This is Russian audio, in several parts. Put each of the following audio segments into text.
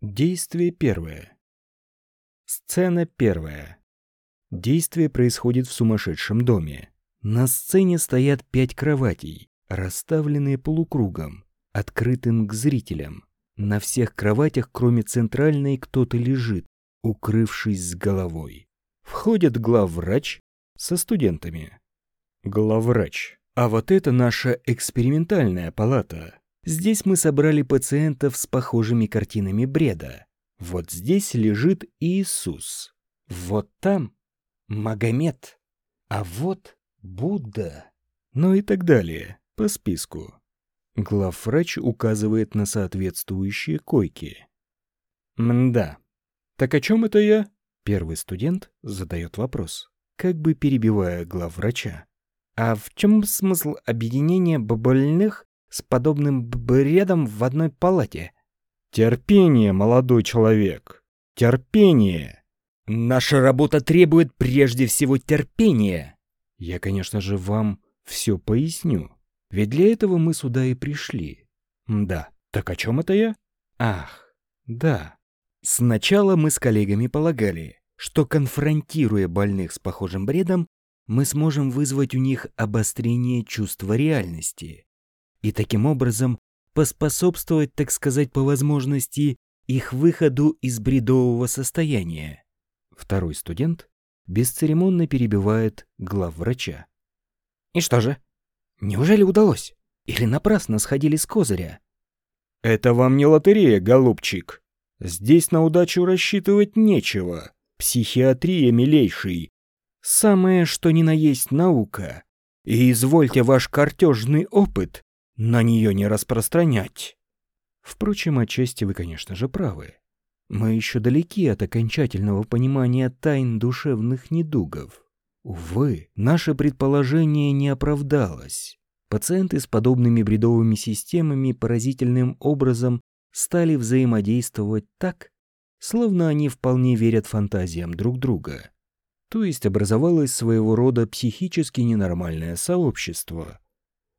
Действие первое. Сцена первая. Действие происходит в сумасшедшем доме. На сцене стоят пять кроватей, расставленные полукругом, открытым к зрителям. На всех кроватях, кроме центральной, кто-то лежит, укрывшись с головой. Входит главврач со студентами. Главврач. А вот это наша экспериментальная палата. Здесь мы собрали пациентов с похожими картинами бреда. Вот здесь лежит Иисус. Вот там Магомед. А вот Будда. Ну и так далее, по списку. Главврач указывает на соответствующие койки. Мда. Так о чем это я? Первый студент задает вопрос, как бы перебивая главврача. А в чем смысл объединения больных с подобным бредом в одной палате? Терпение, молодой человек. Терпение. Наша работа требует прежде всего терпения. Я, конечно же, вам все поясню. Ведь для этого мы сюда и пришли. Да. Так о чем это я? Ах, да. Сначала мы с коллегами полагали, что конфронтируя больных с похожим бредом, мы сможем вызвать у них обострение чувства реальности и таким образом поспособствовать, так сказать, по возможности их выходу из бредового состояния. Второй студент бесцеремонно перебивает главврача. И что же? Неужели удалось? Или напрасно сходили с козыря? Это вам не лотерея, голубчик. Здесь на удачу рассчитывать нечего. Психиатрия, милейший, самое что ни на есть наука, и извольте ваш картежный опыт на нее не распространять. Впрочем, отчасти вы, конечно же, правы. Мы еще далеки от окончательного понимания тайн душевных недугов. Увы, наше предположение не оправдалось. Пациенты с подобными бредовыми системами поразительным образом стали взаимодействовать так, словно они вполне верят фантазиям друг друга. То есть образовалось своего рода психически ненормальное сообщество,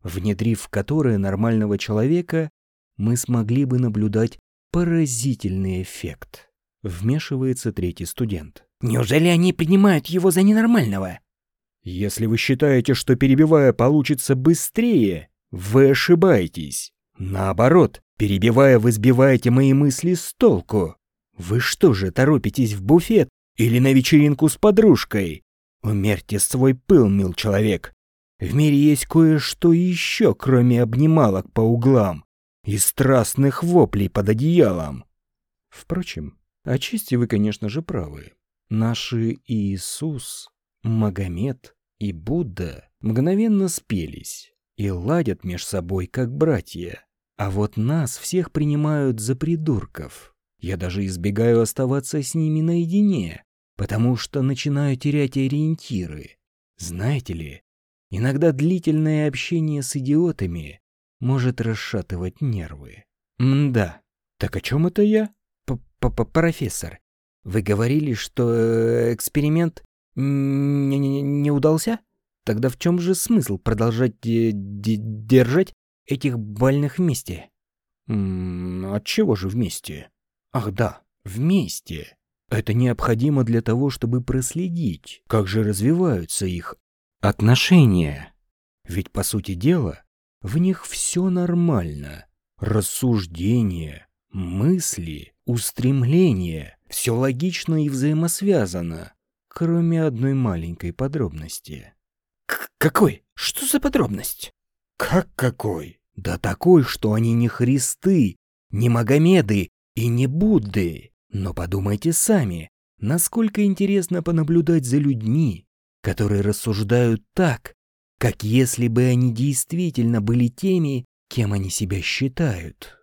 внедрив в которое нормального человека мы смогли бы наблюдать поразительный эффект. Вмешивается третий студент. Неужели они принимают его за ненормального? Если вы считаете, что перебивая получится быстрее, вы ошибаетесь. Наоборот, перебивая, вы сбиваете мои мысли с толку. Вы что же, торопитесь в буфет или на вечеринку с подружкой? Умерьте свой пыл, мил человек. В мире есть кое-что еще, кроме обнималок по углам и страстных воплей под одеялом. Впрочем, отчасти вы, конечно же, правы. Наши Иисус, Магомед и Будда мгновенно спелись и ладят меж собой как братья. А вот нас всех принимают за придурков. Я даже избегаю оставаться с ними наедине, потому что начинаю терять ориентиры. Знаете ли, иногда длительное общение с идиотами может расшатывать нервы. Мда, так о чем это я? П -п Профессор, вы говорили, что э, эксперимент не, не, не удался? Тогда в чем же смысл продолжать держать этих больных вместе? От чего же вместе? Ах да, вместе. Это необходимо для того, чтобы проследить, как же развиваются их отношения. Ведь, по сути дела, в них все нормально. Рассуждения, мысли, устремления – все логично и взаимосвязано, кроме одной маленькой подробности. К «Какой? Что за подробность?» «Как какой?» «Да такой, что они не Христы, не Магомеды и не Будды. Но подумайте сами, насколько интересно понаблюдать за людьми, которые рассуждают так, как если бы они действительно были теми, кем они себя считают.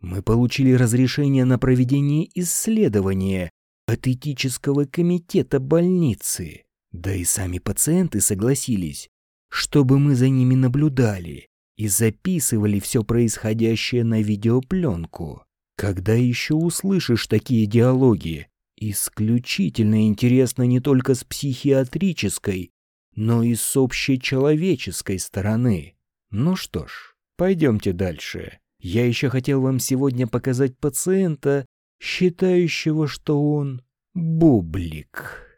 Мы получили разрешение на проведение исследования от этического комитета больницы. Да и сами пациенты согласились, чтобы мы за ними наблюдали и записывали все происходящее на видеопленку. Когда еще услышишь такие диалоги? Исключительно интересно не только с психиатрической, но и с общечеловеческой стороны. Ну что ж, пойдемте дальше. Я еще хотел вам сегодня показать пациента считающего, что он бублик.